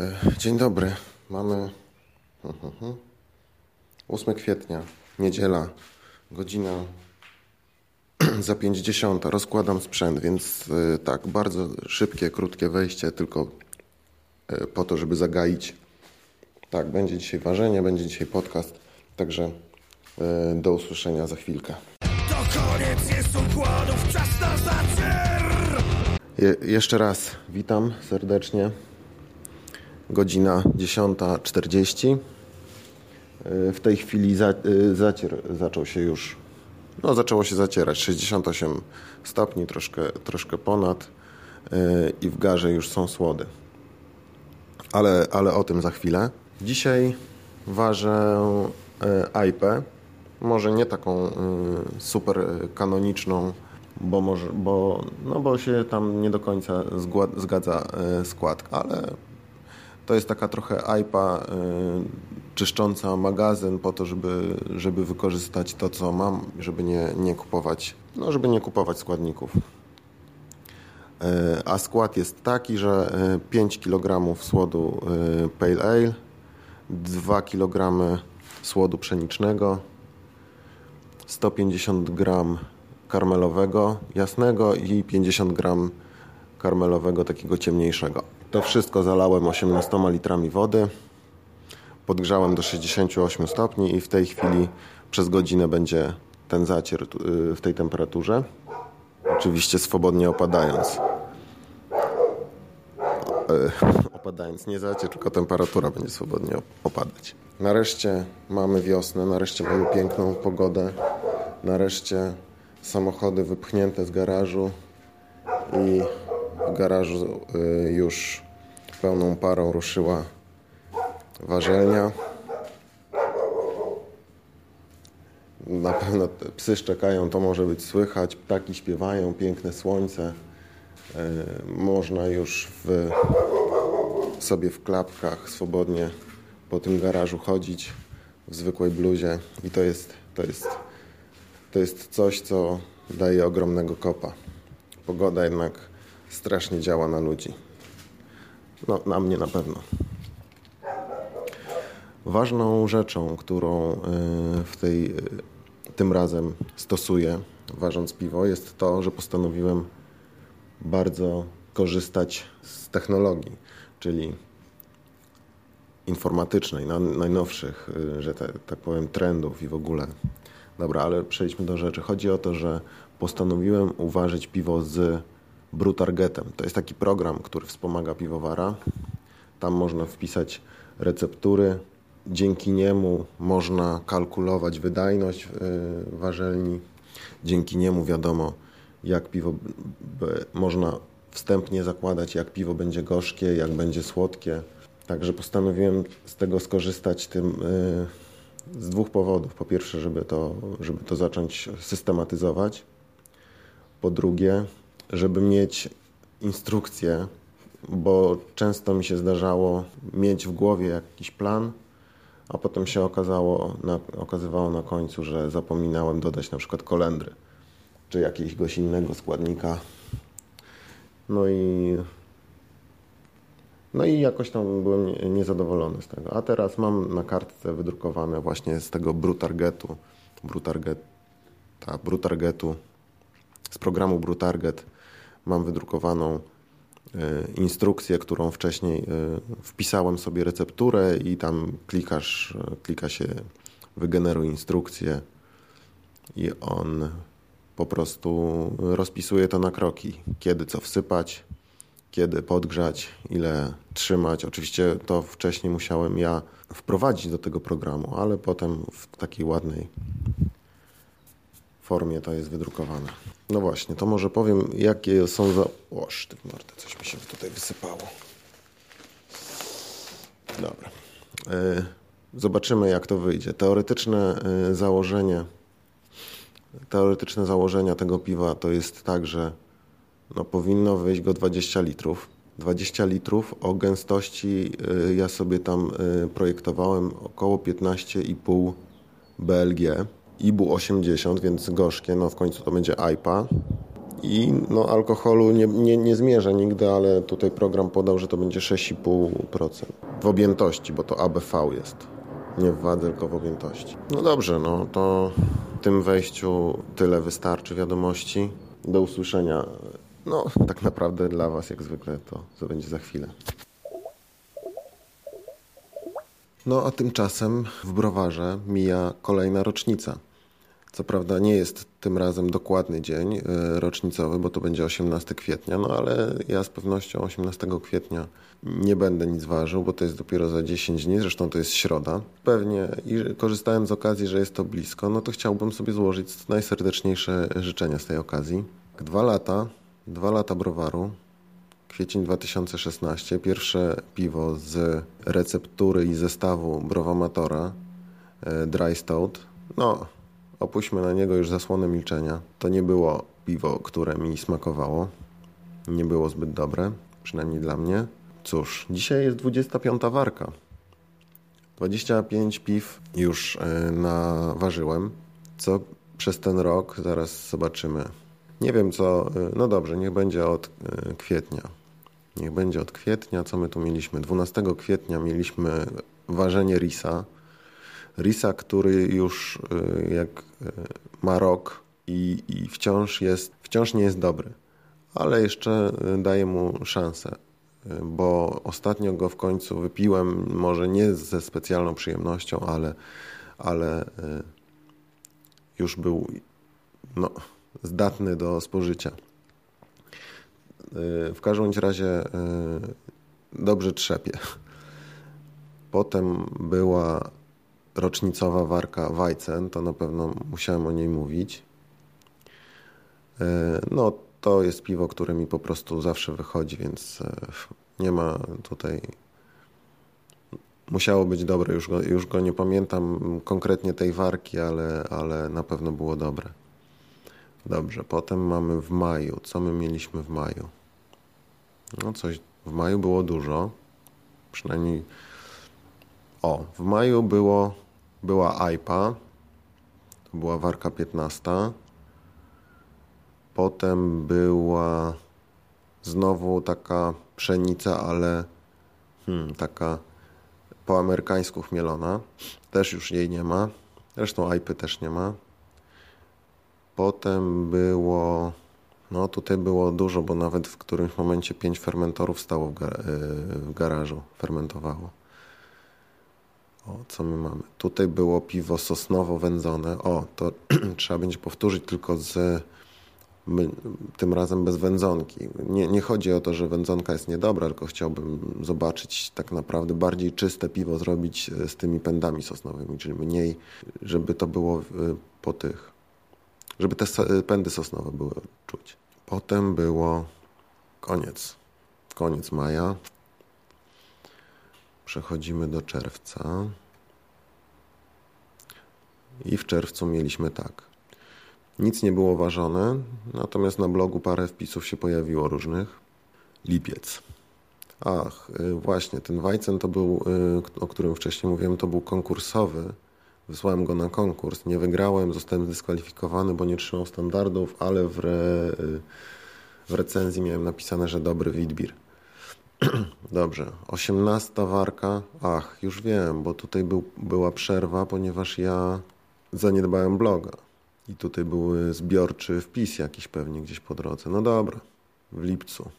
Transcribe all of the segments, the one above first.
E, dzień dobry. Mamy 8 kwietnia, niedziela, godzina za 50. Rozkładam sprzęt, więc e, tak, bardzo szybkie, krótkie wejście, tylko e, po to, żeby zagaić. Tak, będzie dzisiaj ważenie, będzie dzisiaj podcast, także do usłyszenia za chwilkę. To koniec jest układów, czas na zacier! Je jeszcze raz witam serdecznie godzina 10.40. W tej chwili za, y, zacier zaczął się już, no zaczęło się zacierać, 68 stopni, troszkę, troszkę ponad y, i w garze już są słody. Ale, ale o tym za chwilę. Dzisiaj ważę IP, y, może nie taką super kanoniczną, bo, może, bo, no bo się tam nie do końca zgadza składka, ale to jest taka trochę iPa y, czyszcząca magazyn po to, żeby, żeby wykorzystać to, co mam, żeby nie, nie kupować, no żeby nie kupować składników. Y, a skład jest taki, że 5 y, kg słodu Pale Ale, 2 kg słodu pszenicznego, 150 g karmelowego jasnego i 50 g karmelowego takiego ciemniejszego. To wszystko zalałem 18 litrami wody. Podgrzałem do 68 stopni i w tej chwili przez godzinę będzie ten zacier y, w tej temperaturze. Oczywiście swobodnie opadając. Y, opadając, nie zacier, tylko temperatura będzie swobodnie opadać. Nareszcie mamy wiosnę, nareszcie mamy piękną pogodę. Nareszcie samochody wypchnięte z garażu i garażu y, już pełną parą ruszyła warzelnia. Na pewno psy szczekają, to może być słychać, ptaki śpiewają, piękne słońce. Y, można już w, sobie w klapkach swobodnie po tym garażu chodzić w zwykłej bluzie i to jest, to jest, to jest coś, co daje ogromnego kopa. Pogoda jednak strasznie działa na ludzi. No, na mnie na pewno. Ważną rzeczą, którą y, w tej, y, tym razem stosuję, ważąc piwo, jest to, że postanowiłem bardzo korzystać z technologii, czyli informatycznej, najnowszych, y, że te, tak powiem, trendów i w ogóle. Dobra, ale przejdźmy do rzeczy. Chodzi o to, że postanowiłem uważać piwo z Brutargetem. To jest taki program, który wspomaga piwowara. Tam można wpisać receptury. Dzięki niemu można kalkulować wydajność y, warzelni. Dzięki niemu wiadomo, jak piwo można wstępnie zakładać, jak piwo będzie gorzkie, jak będzie słodkie. Także postanowiłem z tego skorzystać tym y, z dwóch powodów. Po pierwsze, żeby to, żeby to zacząć systematyzować. Po drugie, żeby mieć instrukcję, bo często mi się zdarzało mieć w głowie jakiś plan, a potem się okazało, na, okazywało na końcu, że zapominałem dodać na przykład kolendry czy jakiegoś innego składnika. No i no i jakoś tam byłem niezadowolony z tego. A teraz mam na kartce wydrukowane właśnie z tego Brutargetu, Brutarget, ta Brutargetu, z programu Brutarget mam wydrukowaną e, instrukcję, którą wcześniej e, wpisałem sobie recepturę i tam klikasz, klika się wygeneruj instrukcję i on po prostu rozpisuje to na kroki, kiedy co wsypać, kiedy podgrzać, ile trzymać. Oczywiście to wcześniej musiałem ja wprowadzić do tego programu, ale potem w takiej ładnej formie to jest wydrukowane. No właśnie, to może powiem, jakie są za... Oż, ty mordę, coś mi się tutaj wysypało. Dobra. E, zobaczymy, jak to wyjdzie. Teoretyczne e, założenie teoretyczne założenia tego piwa to jest tak, że no, powinno wyjść go 20 litrów. 20 litrów o gęstości e, ja sobie tam projektowałem około 15,5 BLG. IBU 80, więc gorzkie, no w końcu to będzie IPA. I no, alkoholu nie, nie, nie zmierzę nigdy, ale tutaj program podał, że to będzie 6,5% w objętości, bo to ABV jest. Nie w wadze, tylko w objętości. No dobrze, no to w tym wejściu tyle wystarczy wiadomości. Do usłyszenia. No, tak naprawdę dla Was, jak zwykle, to, to będzie za chwilę. No a tymczasem w browarze mija kolejna rocznica. Co prawda nie jest tym razem dokładny dzień e, rocznicowy, bo to będzie 18 kwietnia, no ale ja z pewnością 18 kwietnia nie będę nic ważył, bo to jest dopiero za 10 dni, zresztą to jest środa. Pewnie i korzystając z okazji, że jest to blisko, no to chciałbym sobie złożyć najserdeczniejsze życzenia z tej okazji. Dwa lata, dwa lata browaru, kwiecień 2016, pierwsze piwo z receptury i zestawu Browamatora, e, Dry Stout. No, opuśćmy na niego już zasłonę milczenia. To nie było piwo, które mi smakowało. Nie było zbyt dobre, przynajmniej dla mnie. Cóż, dzisiaj jest 25 warka. 25 piw już e, naważyłem. Co przez ten rok, zaraz zobaczymy. Nie wiem co, e, no dobrze, niech będzie od kwietnia. Niech będzie od kwietnia. Co my tu mieliśmy? 12 kwietnia mieliśmy ważenie risa. Risa, który już y, jak y, ma rok i, i wciąż, jest, wciąż nie jest dobry, ale jeszcze y, daję mu szansę, bo ostatnio go w końcu wypiłem, może nie ze specjalną przyjemnością, ale, ale już był no, zdatny do spożycia. W każdym razie dobrze trzepie. Potem była rocznicowa warka Weizen, to na pewno musiałem o niej mówić. Y, no, to jest piwo, które mi po prostu zawsze wychodzi, więc y, nie ma tutaj. Musiało być dobre, już go, już go nie pamiętam konkretnie tej warki, ale, ale na pewno było dobre. Dobrze, potem mamy w maju. Co my mieliśmy w maju? No coś w maju było dużo. Przynajmniej o, w maju było była AIPA. To była warka 15. Potem była znowu taka pszenica, ale hmm, taka po amerykańsku chmielona. Też już jej nie ma. Zresztą AIPy też nie ma. Potem było no tutaj było dużo, bo nawet w którymś momencie pięć fermentorów stało w, gar e, w garażu, fermentowało. O, co my mamy? Tutaj było piwo sosnowo wędzone. O, to trzeba będzie powtórzyć tylko z tym razem bez wędzonki. Nie, nie chodzi o to, że wędzonka jest niedobra, tylko chciałbym zobaczyć tak naprawdę bardziej czyste piwo zrobić e, z tymi pędami sosnowymi, czyli mniej, żeby to było e, po tych, żeby te pędy sosnowe były czuć. Potem było koniec. Koniec maja. Przechodzimy do czerwca. I w czerwcu mieliśmy tak. Nic nie było ważone, natomiast na blogu parę wpisów się pojawiło różnych. Lipiec. Ach, y, właśnie, ten Weizen to był, y, o którym wcześniej mówiłem, to był konkursowy Wysłałem go na konkurs. Nie wygrałem, zostałem zdyskwalifikowany, bo nie trzymał standardów, ale w, re, w recenzji miałem napisane, że dobry Witbir. Dobrze. 18 warka. Ach, już wiem, bo tutaj był, była przerwa, ponieważ ja zaniedbałem bloga. I tutaj był zbiorczy wpis jakiś pewnie gdzieś po drodze. No dobra, w lipcu.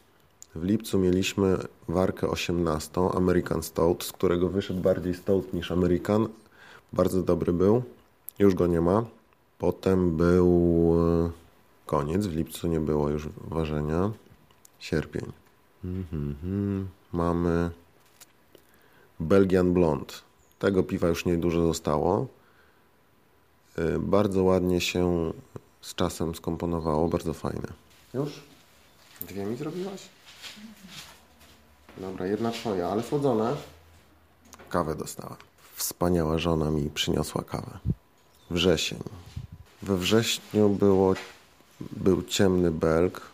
W lipcu mieliśmy warkę 18, American Stout, z którego wyszedł bardziej Stout niż American, bardzo dobry był. Już go nie ma. Potem był e, koniec. W lipcu nie było już ważenia. Sierpień. Mhm. Mamy Belgian Blond. Tego piwa już niedużo zostało. E, bardzo ładnie się z czasem skomponowało. Bardzo fajne. Już? Dwie mi zrobiłaś? Dobra, jedna twoja, ale słodzone. Kawę dostałem. Wspaniała żona mi przyniosła kawę. Wrzesień. We wrześniu było, był ciemny belg,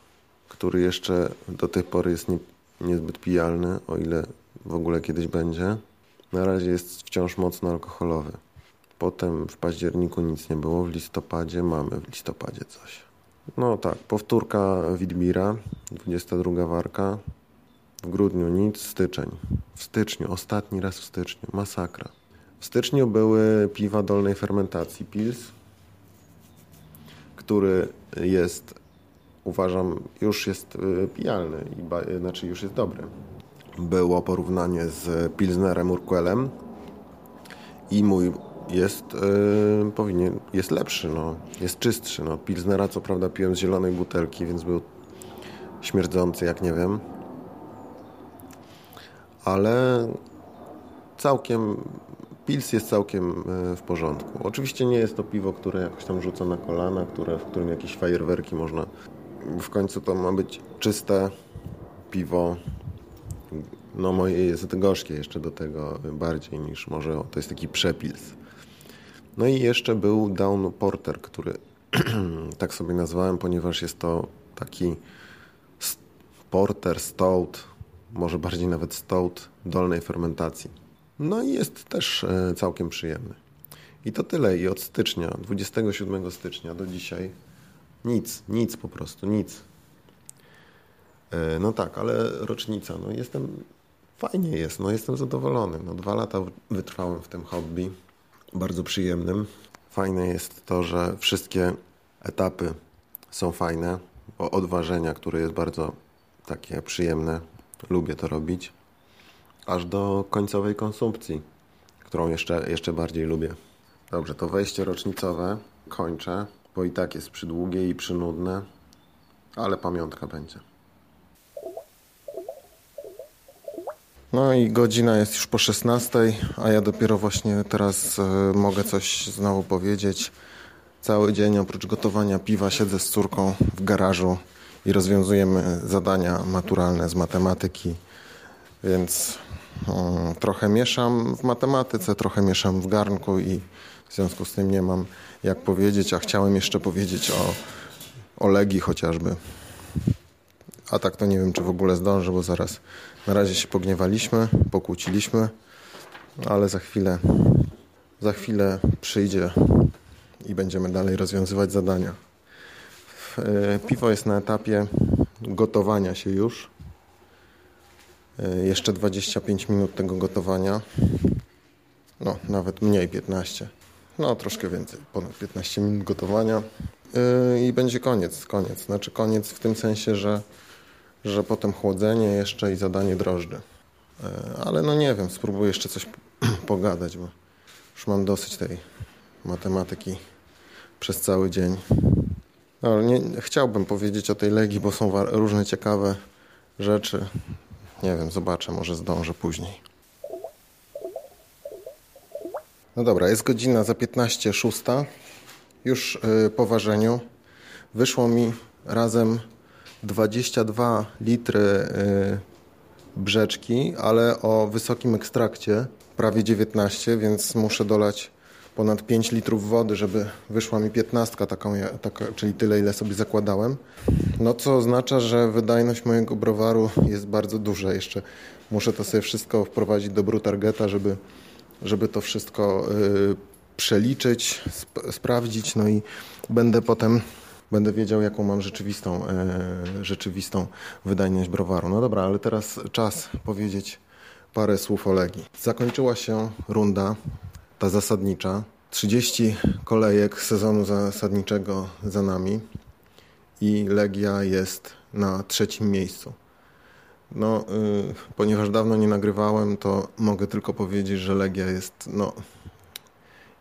który jeszcze do tej pory jest nie, niezbyt pijalny, o ile w ogóle kiedyś będzie. Na razie jest wciąż mocno alkoholowy. Potem w październiku nic nie było, w listopadzie mamy w listopadzie coś. No tak, powtórka Widmira, 22 warka. W grudniu nic, styczeń. W styczniu, ostatni raz w styczniu, masakra. W styczniu były piwa dolnej fermentacji Pils, który jest, uważam, już jest y, pijalny, i znaczy już jest dobry. Było porównanie z Pilsnerem Urquellem i mój jest, yy, powinien, jest lepszy, no, jest czystszy. No. Pilsnera co prawda piłem z zielonej butelki, więc był śmierdzący jak nie wiem. Ale całkiem Pils jest całkiem w porządku. Oczywiście nie jest to piwo, które jakoś tam rzuca na kolana, które, w którym jakieś fajerwerki można. W końcu to ma być czyste piwo. No moje jest gorzkie jeszcze do tego bardziej niż może to jest taki przepils. No i jeszcze był Down Porter, który tak sobie nazwałem, ponieważ jest to taki porter, stout, może bardziej nawet stout dolnej fermentacji. No i jest też e, całkiem przyjemny. I to tyle. I od stycznia, 27 stycznia do dzisiaj nic, nic po prostu, nic. E, no tak, ale rocznica, no jestem, fajnie jest, no jestem zadowolony. No dwa lata wytrwałem w tym hobby, bardzo przyjemnym. Fajne jest to, że wszystkie etapy są fajne, bo odważenia, które jest bardzo takie przyjemne, lubię to robić aż do końcowej konsumpcji, którą jeszcze, jeszcze bardziej lubię. Dobrze, to wejście rocznicowe kończę, bo i tak jest przydługie i przynudne, ale pamiątka będzie. No i godzina jest już po 16, a ja dopiero właśnie teraz y, mogę coś znowu powiedzieć. Cały dzień oprócz gotowania piwa siedzę z córką w garażu i rozwiązujemy zadania maturalne z matematyki, więc trochę mieszam w matematyce, trochę mieszam w garnku i w związku z tym nie mam jak powiedzieć, a chciałem jeszcze powiedzieć o, o Legii chociażby. A tak to nie wiem, czy w ogóle zdążę, bo zaraz na razie się pogniewaliśmy, pokłóciliśmy, ale za chwilę, za chwilę przyjdzie i będziemy dalej rozwiązywać zadania. E, piwo jest na etapie gotowania się już. E, jeszcze 25 minut tego gotowania. No, nawet mniej, 15. No, troszkę więcej, ponad 15 minut gotowania. E, I będzie koniec, koniec. Znaczy koniec w tym sensie, że, że potem chłodzenie jeszcze i zadanie drożdży. E, ale no nie wiem, spróbuję jeszcze coś pogadać, bo już mam dosyć tej matematyki przez cały dzień. No, nie, chciałbym powiedzieć o tej Legii, bo są różne ciekawe rzeczy. Nie wiem, zobaczę, może zdążę później. No dobra, jest godzina za 15.06. Już yy, po ważeniu wyszło mi razem 22 litry yy, brzeczki, ale o wysokim ekstrakcie, prawie 19, więc muszę dolać ponad 5 litrów wody, żeby wyszła mi 15, taką, taka, czyli tyle, ile sobie zakładałem. No co oznacza, że wydajność mojego browaru jest bardzo duża. Jeszcze muszę to sobie wszystko wprowadzić do Brutargeta, żeby, żeby to wszystko y, przeliczyć, sp sprawdzić, no i będę potem będę wiedział, jaką mam rzeczywistą, y, rzeczywistą wydajność browaru. No dobra, ale teraz czas powiedzieć parę słów o Legii. Zakończyła się runda ta zasadnicza. 30 kolejek sezonu zasadniczego za nami i Legia jest na trzecim miejscu. No, yy, ponieważ dawno nie nagrywałem, to mogę tylko powiedzieć, że Legia jest, no,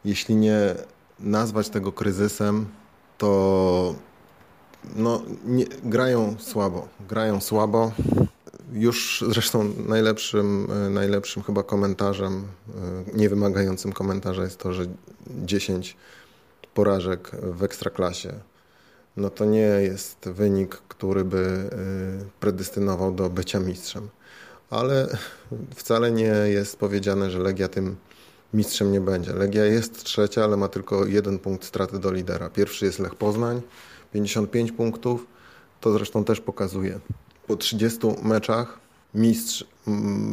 jeśli nie nazwać tego kryzysem, to no, nie, grają słabo. Grają słabo. Już zresztą najlepszym, e, najlepszym chyba komentarzem, e, niewymagającym komentarza jest to, że 10 porażek w ekstraklasie no to nie jest wynik, który by e, predestynował do bycia mistrzem. Ale wcale nie jest powiedziane, że Legia tym mistrzem nie będzie. Legia jest trzecia, ale ma tylko jeden punkt straty do lidera. Pierwszy jest Lech Poznań, 55 punktów. To zresztą też pokazuje po 30 meczach mistrz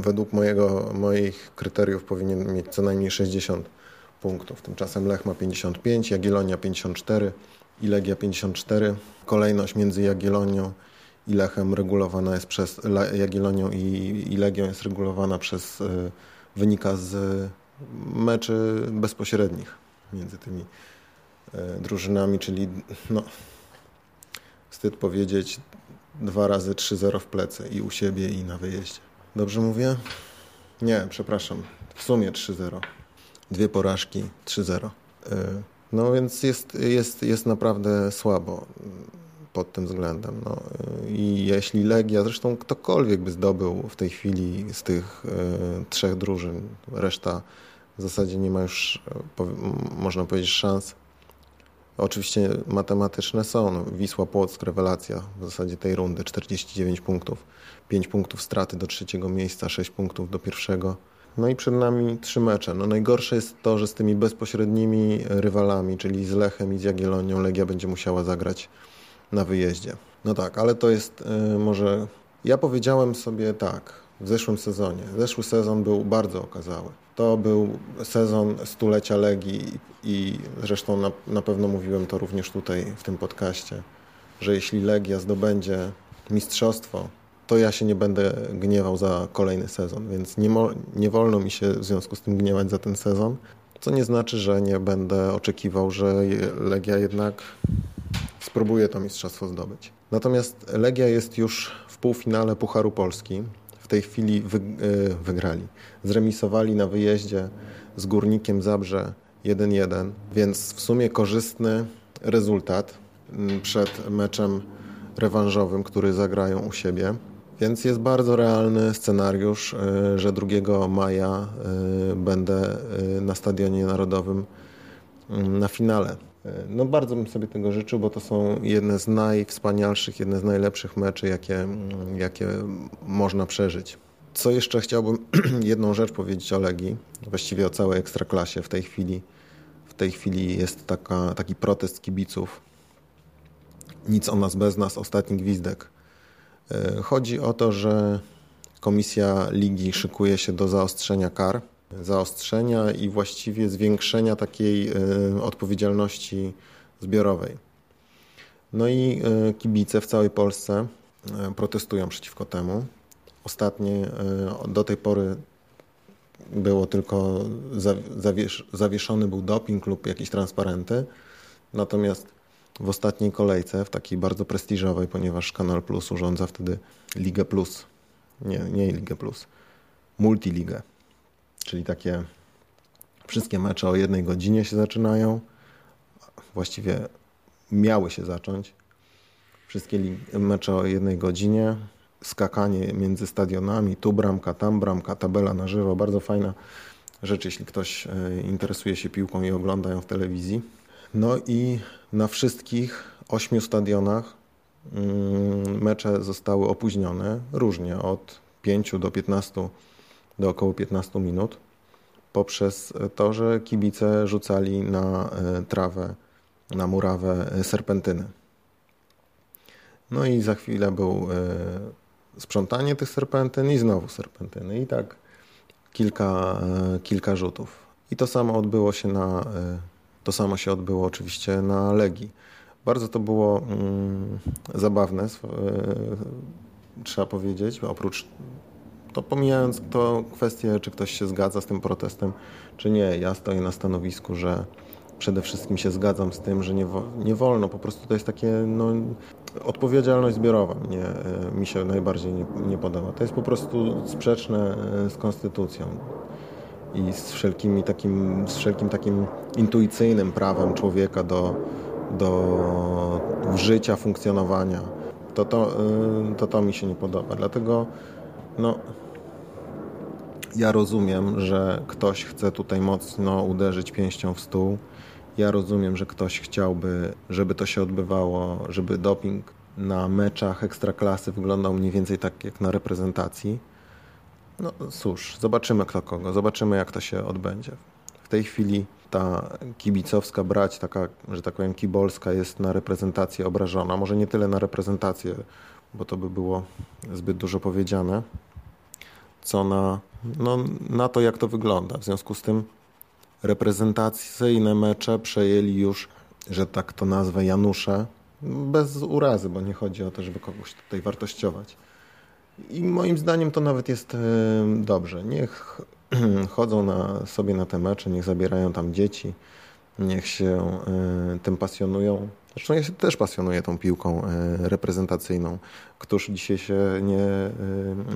według mojego, moich kryteriów powinien mieć co najmniej 60 punktów. Tymczasem Lech ma 55, Jagiellonia 54, i Legia 54. Kolejność między Jagiellonią i Lechem regulowana jest przez Jagiellonią i, i Legią jest regulowana przez wynika z meczy bezpośrednich między tymi drużynami, czyli no, wstyd powiedzieć dwa razy 3-0 w plecy i u siebie i na wyjeździe. Dobrze mówię? Nie, przepraszam. W sumie 3-0. Dwie porażki, 3-0. No więc jest, jest, jest naprawdę słabo pod tym względem. No. I jeśli Legia, zresztą ktokolwiek by zdobył w tej chwili z tych y, trzech drużyn, reszta w zasadzie nie ma już, po, można powiedzieć, szans. Oczywiście matematyczne są. No, Wisła Płock, rewelacja w zasadzie tej rundy, 49 punktów, 5 punktów straty do trzeciego miejsca, 6 punktów do pierwszego. No i przed nami trzy mecze. No najgorsze jest to, że z tymi bezpośrednimi rywalami, czyli z Lechem i z Jagiellonią, Legia będzie musiała zagrać na wyjeździe. No tak, ale to jest yy, może... Ja powiedziałem sobie tak w zeszłym sezonie. Zeszły sezon był bardzo okazały. To był sezon stulecia Legii i zresztą na, na pewno mówiłem to również tutaj w tym podcaście, że jeśli Legia zdobędzie mistrzostwo, to ja się nie będę gniewał za kolejny sezon, więc nie, nie wolno mi się w związku z tym gniewać za ten sezon, co nie znaczy, że nie będę oczekiwał, że Legia jednak spróbuje to mistrzostwo zdobyć. Natomiast Legia jest już w półfinale Pucharu Polski. Tej chwili yy, wygrali. Zremisowali na wyjeździe z Górnikiem Zabrze 1-1, więc w sumie korzystny rezultat przed meczem rewanżowym, który zagrają u siebie. Więc jest bardzo realny scenariusz, y, że 2 maja y, będę na Stadionie Narodowym na finale. No bardzo bym sobie tego życzył, bo to są jedne z najwspanialszych, jedne z najlepszych meczy, jakie, mm, jakie można przeżyć. Co jeszcze chciałbym jedną rzecz powiedzieć o Legii, właściwie o całej Ekstraklasie w tej chwili. W tej chwili jest taka, taki protest kibiców. Nic o nas bez nas, ostatni gwizdek. E, chodzi o to, że komisja ligi szykuje się do zaostrzenia kar, zaostrzenia i właściwie zwiększenia takiej e, odpowiedzialności zbiorowej. No i e, kibice w całej Polsce protestują przeciwko temu. Ostatnie do tej pory było tylko zawiesz, zawieszony był doping lub jakieś transparenty. Natomiast w ostatniej kolejce, w takiej bardzo prestiżowej, ponieważ Kanal Plus urządza wtedy Ligę Plus. Nie, nie Ligę Plus. Multiligę. Czyli takie wszystkie mecze o jednej godzinie się zaczynają. Właściwie miały się zacząć. Wszystkie mecze o jednej godzinie. Skakanie między stadionami. Tu bramka, tam bramka, tabela na żywo. Bardzo fajna rzecz, jeśli ktoś e, interesuje się piłką i ogląda ją w telewizji. No i na wszystkich ośmiu stadionach mm, mecze zostały opóźnione różnie od 5 do 15 do około 15 minut poprzez to, że kibice rzucali na e, trawę, na murawę serpentyny. No i za chwilę był e, sprzątanie tych serpentyn i znowu serpentyny i tak kilka, e, kilka rzutów. I to samo odbyło się na to samo się odbyło oczywiście na Legii. Bardzo to było mm, zabawne, e, trzeba powiedzieć, oprócz to pomijając to kwestię, czy ktoś się zgadza z tym protestem, czy nie. Ja stoję na stanowisku, że przede wszystkim się zgadzam z tym, że nie, nie wolno, po prostu to jest takie no, odpowiedzialność zbiorowa mnie, e, mi się najbardziej nie, nie podoba. To jest po prostu sprzeczne e, z konstytucją i z, wszelkimi takim, z wszelkim takim intuicyjnym prawem człowieka do, do życia, funkcjonowania. To to, y, to to mi się nie podoba. Dlatego no, ja rozumiem, że ktoś chce tutaj mocno uderzyć pięścią w stół. Ja rozumiem, że ktoś chciałby, żeby to się odbywało, żeby doping na meczach ekstraklasy wyglądał mniej więcej tak jak na reprezentacji no cóż, zobaczymy kto kogo, zobaczymy jak to się odbędzie. W tej chwili ta kibicowska brać, taka, że tak powiem, kibolska jest na reprezentację obrażona. Może nie tyle na reprezentację, bo to by było zbyt dużo powiedziane, co na, no, na to, jak to wygląda. W związku z tym reprezentacyjne mecze przejęli już że tak to nazwę, Janusze, bez urazy, bo nie chodzi o to, żeby kogoś tutaj wartościować. I moim zdaniem to nawet jest dobrze. Niech chodzą na, sobie na te mecze, niech zabierają tam dzieci, niech się tym pasjonują. Zresztą ja się też pasjonuję tą piłką reprezentacyjną. Któż dzisiaj się nie,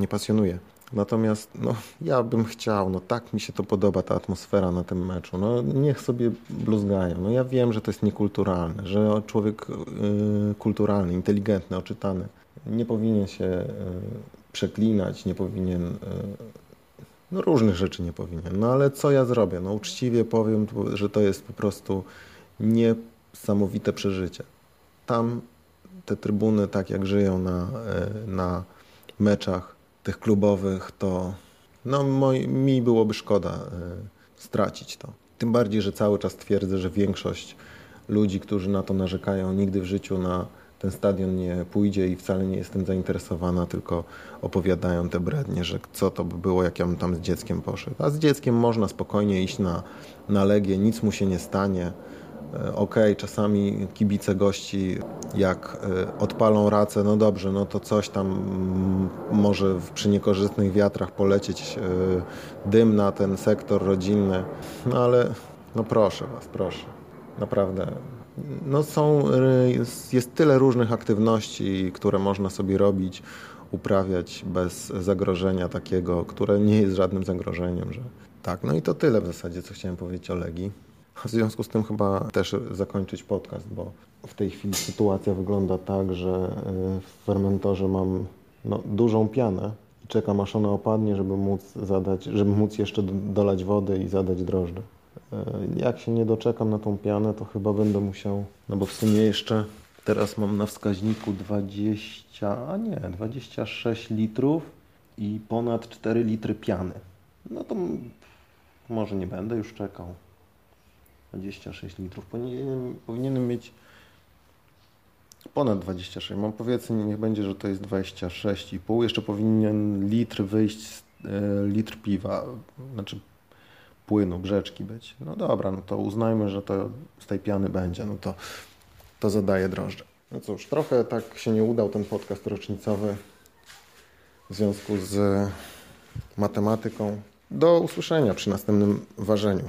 nie pasjonuje? Natomiast no, ja bym chciał, no tak mi się to podoba, ta atmosfera na tym meczu. No, niech sobie bluzgają. No, ja wiem, że to jest niekulturalne, że człowiek y, kulturalny, inteligentny, oczytany nie powinien się y, przeklinać, nie powinien. Y, no różnych rzeczy nie powinien. No ale co ja zrobię? No uczciwie powiem, że to jest po prostu niesamowite przeżycie. Tam te trybuny, tak jak żyją na, na meczach, tych klubowych, to no, moi, mi byłoby szkoda y, stracić to. Tym bardziej, że cały czas twierdzę, że większość ludzi, którzy na to narzekają, nigdy w życiu na ten stadion nie pójdzie i wcale nie jestem zainteresowana, tylko opowiadają te brednie, że co to by było, jak ja bym tam z dzieckiem poszedł. A z dzieckiem można spokojnie iść na, na Legię, nic mu się nie stanie. E, ok, czasami kibice gości, jak e, odpalą racę, no dobrze, no to coś tam mm, może przy niekorzystnych wiatrach polecieć e, dym na ten sektor rodzinny, no ale no proszę Was, proszę, naprawdę. No są, jest tyle różnych aktywności, które można sobie robić, uprawiać bez zagrożenia takiego, które nie jest żadnym zagrożeniem, że tak. No i to tyle w zasadzie, co chciałem powiedzieć o Legii. W związku z tym chyba też zakończyć podcast, bo w tej chwili sytuacja wygląda tak, że e, w fermentorze mam no, dużą pianę i czekam aż ona opadnie, żeby móc zadać, żeby móc jeszcze dolać wody i zadać drożdże. E, jak się nie doczekam na tą pianę, to chyba będę musiał, no bo w sumie jeszcze teraz mam na wskaźniku 20, a nie, 26 litrów i ponad 4 litry piany. No to może nie będę już czekał. 26 litrów. Powinienem, powinienem mieć ponad 26. Mam powiedzmy, niech będzie, że to jest 26,5. Jeszcze powinien litr wyjść, e, litr piwa, znaczy płynu, brzeczki być. No dobra, no to uznajmy, że to z tej piany będzie. No to, to zadaje drożdże. No cóż, trochę tak się nie udał ten podcast rocznicowy w związku z matematyką. Do usłyszenia przy następnym ważeniu.